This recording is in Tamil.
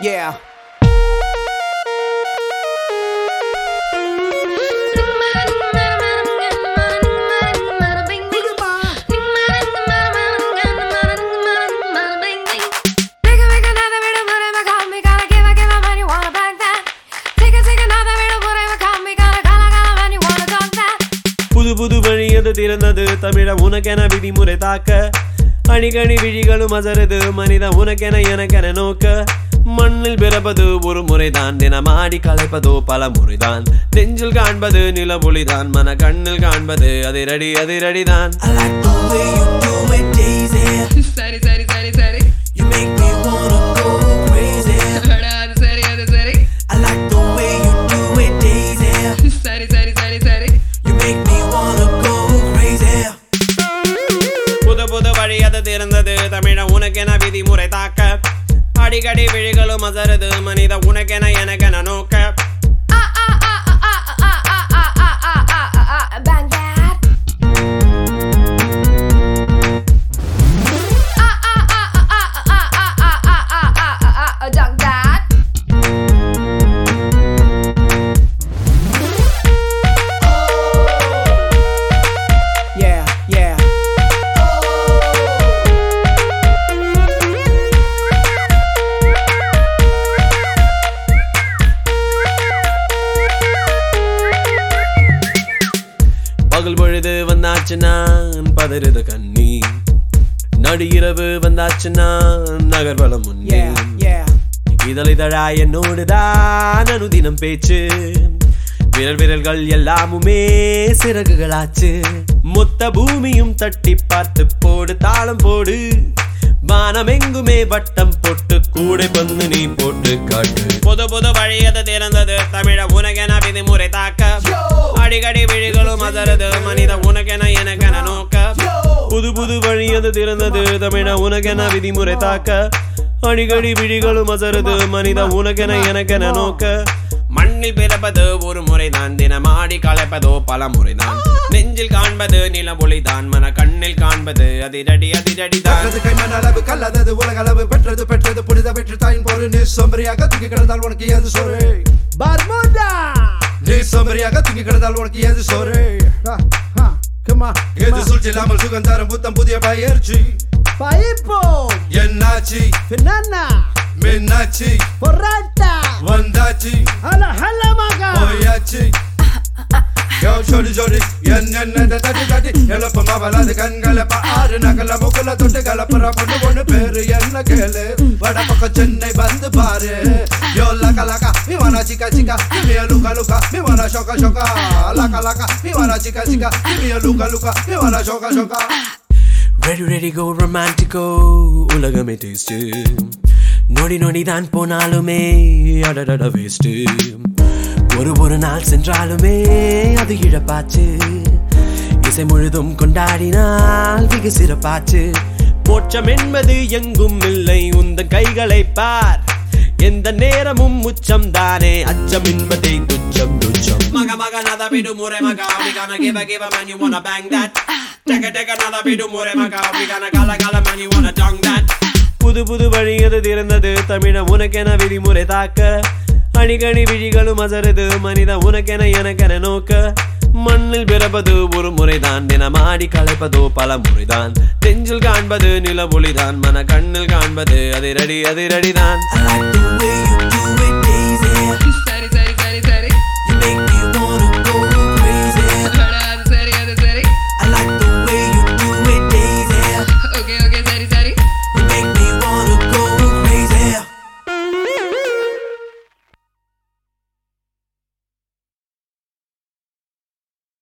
Yeah. புது புது வழி அது திறந்தது தமிழ உனக்கென விதிமுறை தாக்க அணிகணி விழிகளும் அசருது மனித உனக்கென எனக்கென நோக்க மண்ணில் பிறப்பது ஒரு முறைதான். தினமாடி களைப்பதோ பல முறைதான். நெஞ்சில் காண்பது நிலவொளிதான். மன கண்ணில் காண்பது அதிரடி அதிரடிதான். I like the way you do it, Daisy. சரி சரி சரி சரி. You make me wanna go crazy. அட, அது சரி அது சரி. I like the way you do it, Daisy. சரி சரி சரி சரி. You make me wanna go crazy. புது புது வழி அது திறந்தது. தமிழ உனக்கென விதிமுறை தாக்க. அடிக்கடி விழிகளும் அசருது. மனித உனக்கென எனக்கென நோக்க பகல் பொழுது வந்தாச்சு நான் பதறுது கண்ணி நடு இரவு வந்தாச்சு நான் நகர்வலம் முன்னே. Yeah. இதழிதழா என்னோடுதான் அனுதினம் பேச்சு. விரல் விரல்கள் எல்லாமுமே சிறகுகளாச்சு. மொத்த பூமியும் தட்டி பார்த்து போடு தாளம் போடு. வானம் எங்குமே வட்டம் போட்டு கூடை பந்து நீ போட்டு காட்டு. புது புது வழி அது திறந்தது? தமிழ உனக்கென விதிமுறை தாக்க. அடிக்கடி விழிகளும் அதரது மனித உனக்கென எனக்கென நோக்க. புது புது வழி அது திறந்தது தமிழ உனக்கென விதிமுறை தாக்க. அடிக்கடி விழிகளும் அசருது மனித உனக்கென எனக்கென நோக்க. மண்ணில் பிறப்பது ஒரு முறைதான் தினமாடி களைப்பதோ பல முறைதான். நெஞ்சில் காண்பது நிலவொளிதான் மன கண்ணில் காண்பது அதிரடி அதிரடிதான். கற்றது கைமண் அளவு கல்லாதது உலக அளவு பெற்றது பெற்றது புனித வெற்றி தாயின் போரு நீ சோம்பரியாக தூக்கி கிடந்தால் உனக்கு ஏது சோறு? Bermuda! சோம்பரியாக தூக்கி கிடந்தால் உனக்கு ஏது சோறு? Ha, ha, come on. எது சூழ்ச்சி இல்லாமல் சுகந்தாரம் புத்தம் புதிய பயிற்சி. Paipo! என்னாச்சு? Banana! மின்னாச்சு? Porrata! வந்தாச்சு? Hala, hala, maga! போயாச்சு? யோ ஜோடி ஜோடி என்ன தட்டி தட்டி. எழுப்பமா வளாது கண்களை பாரு நகல முகல தொட்டு கலப்புற பொண்ணு. பொண்ணு பேரு என்ன கேளு? வட பக்கம் சென்னை வந்து பாரு. யோ லக me wanna chica chica give me a luka luka me wanna shoka shoka laka laka me wanna chica chica give me a luka luka me wanna shoka shoka ready ready go ரொமான்டிக்கோ உலகமே டேஸ்ட் நொடி நொடி தான் போனாலுமே அடடட வேஸ்ட் ஒரு ஒரு நாள் சென்றாலுமே அது இழப்பாச்சு இசை முழுதும் கொண்டாடினால் வெகு சிறப்பாச்சு போச்சம் என்பது எங்கும் இல்லை உந்த கைகளை பார் எந்த நேரமும் உச்சம் தானே. அச்சம் என்பதை துச்சம் துச்சம். மக மக நத விடுமுறை மக we gonna give a give a man you wanna bang that. take take another விடுமுறை மக we gonna கல கல man you wanna dong that. புது புது வழி அது திறந்தது தமிழ உனக்கென விதிமுறை தாக்க. அணிகணி விழிகளும் அசருது மனித உனக்கென எனக்கென நோக்க. மண்ணில் பிறப்பது ஒரு முறைதான். தினமாடி களைப்பதோ பல முறைதான். நெஞ்சில் காண்பது நிலவொளிதான். மன கண்ணில் காண்பது அதிரடி அதிரடிதான்.